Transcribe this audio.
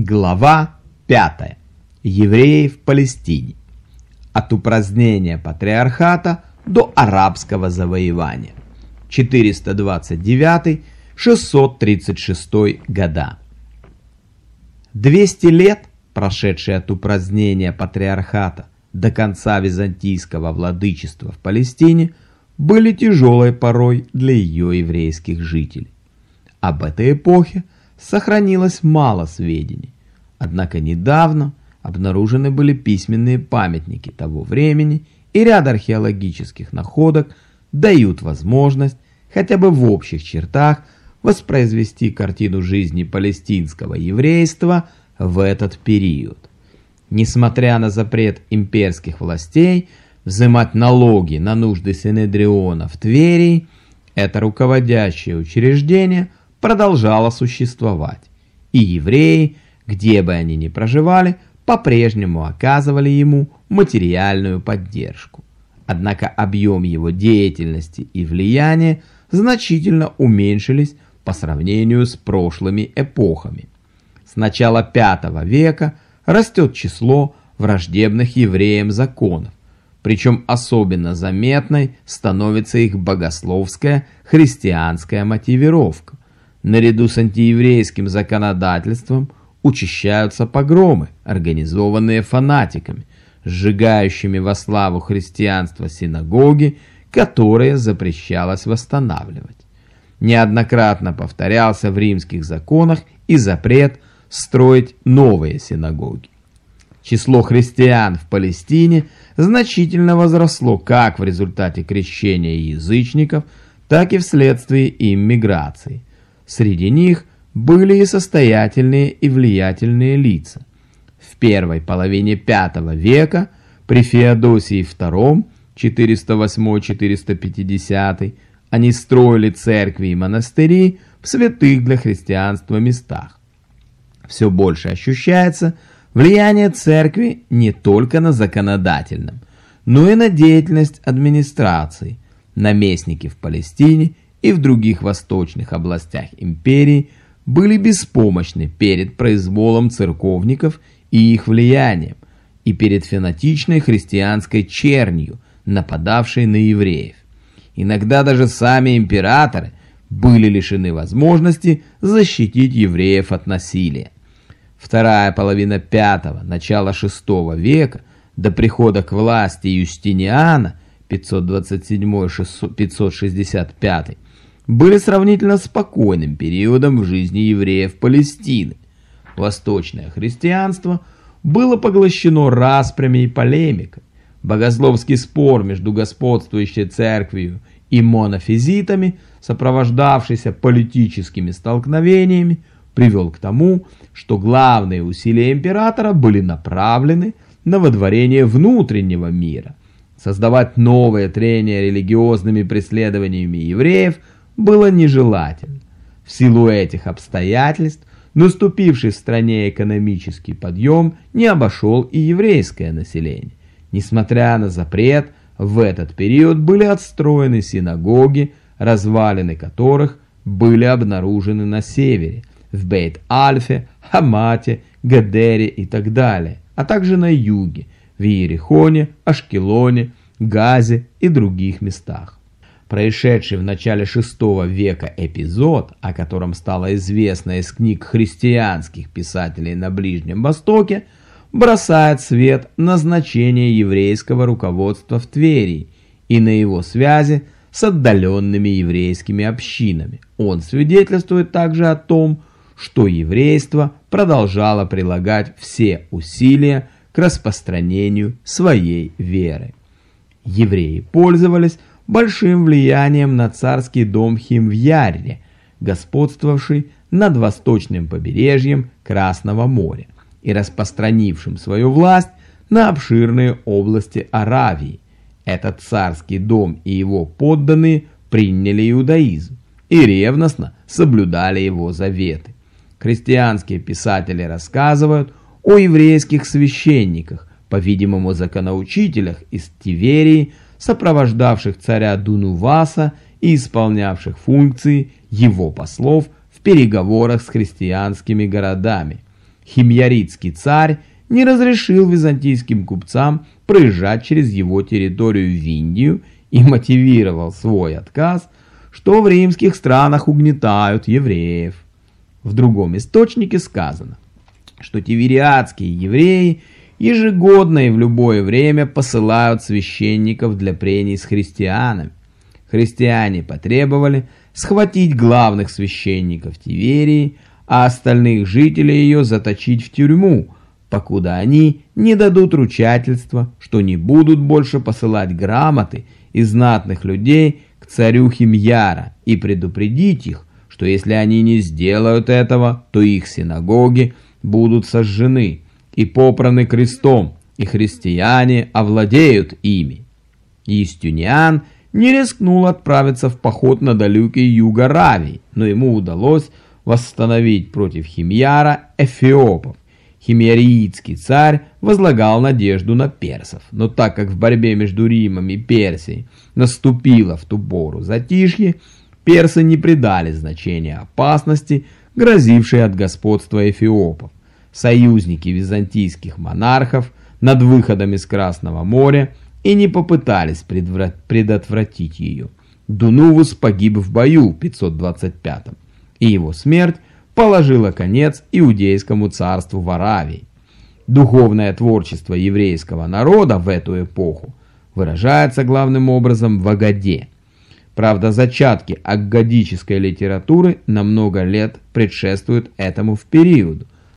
Глава 5. Евреи в Палестине. От упразднения патриархата до арабского завоевания. 429-636 года. 200 лет, прошедшие от упразднения патриархата до конца византийского владычества в Палестине, были тяжелой порой для ее еврейских жителей. Об этой эпохе – сохранилось мало сведений. Однако недавно обнаружены были письменные памятники того времени, и ряд археологических находок дают возможность хотя бы в общих чертах воспроизвести картину жизни палестинского еврейства в этот период. Несмотря на запрет имперских властей взимать налоги на нужды Синедриона в Твери, это руководящее учреждение – продолжала существовать, и евреи, где бы они ни проживали, по-прежнему оказывали ему материальную поддержку. Однако объем его деятельности и влияния значительно уменьшились по сравнению с прошлыми эпохами. С начала V века растет число враждебных евреям законов, причем особенно заметной становится их богословская христианская мотивировка. Наряду с антиеврейским законодательством учащаются погромы, организованные фанатиками, сжигающими во славу христианства синагоги, которые запрещалось восстанавливать. Неоднократно повторялся в римских законах и запрет строить новые синагоги. Число христиан в Палестине значительно возросло как в результате крещения язычников, так и вследствие иммиграции. Среди них были и состоятельные и влиятельные лица. В первой половине V века при Феодосии II 408-450 они строили церкви и монастыри в святых для христианства местах. Все больше ощущается влияние церкви не только на законодательном, но и на деятельность администрации. Наместники в Палестине – и в других восточных областях империи были беспомощны перед произволом церковников и их влиянием, и перед фанатичной христианской чернью, нападавшей на евреев. Иногда даже сами императоры были лишены возможности защитить евреев от насилия. Вторая половина пятого, начало шестого века, до прихода к власти Юстиниана 527-565 были сравнительно спокойным периодом в жизни евреев Палестины. Восточное христианство было поглощено распрями и полемикой. Богословский спор между господствующей церковью и монофизитами, сопровождавшийся политическими столкновениями, привел к тому, что главные усилия императора были направлены на водворение внутреннего мира. Создавать новое трение религиозными преследованиями евреев – было нежелательно. В силу этих обстоятельств наступивший в стране экономический подъем не обошел и еврейское население. Несмотря на запрет, в этот период были отстроены синагоги, развалины которых были обнаружены на севере, в Бейт-Альфе, Хамате, Гадере и так далее, а также на юге, в Иерихоне, Ашкелоне, Газе и других местах. Происшедший в начале VI века эпизод, о котором стало известно из книг христианских писателей на Ближнем Востоке, бросает свет на значение еврейского руководства в Твери и на его связи с отдаленными еврейскими общинами. Он свидетельствует также о том, что еврейство продолжало прилагать все усилия к распространению своей веры. Евреи пользовались большим влиянием на царский дом Химвьяре, господствовавший над восточным побережьем Красного моря и распространившим свою власть на обширные области Аравии. Этот царский дом и его подданные приняли иудаизм и ревностно соблюдали его заветы. Христианские писатели рассказывают о еврейских священниках, по-видимому законоучителях из Тиверии, сопровождавших царя Дунуваса и исполнявших функции его послов в переговорах с христианскими городами. химьяритский царь не разрешил византийским купцам проезжать через его территорию в Индию и мотивировал свой отказ, что в римских странах угнетают евреев. В другом источнике сказано, что тивериадские евреи ежегодно и в любое время посылают священников для прений с христианами. Христиане потребовали схватить главных священников Тиверии, а остальных жителей ее заточить в тюрьму, покуда они не дадут ручательства, что не будут больше посылать грамоты из знатных людей к царю Химьяра и предупредить их, что если они не сделают этого, то их синагоги будут сожжены и попраны крестом, и христиане овладеют ими. Истюниан не рискнул отправиться в поход на далекий юг Аравии, но ему удалось восстановить против Химьяра эфиопов. Химьяриитский царь возлагал надежду на персов, но так как в борьбе между Римом и Персией наступило в ту пору затишье, персы не придали значения опасности, грозившей от господства эфиопов. Союзники византийских монархов над выходом из Красного моря и не попытались предотвратить ее. Дунувус погиб в бою в 525 и его смерть положила конец иудейскому царству в Аравии. Духовное творчество еврейского народа в эту эпоху выражается главным образом в Агаде. Правда, зачатки аггадической литературы на много лет предшествуют этому в период –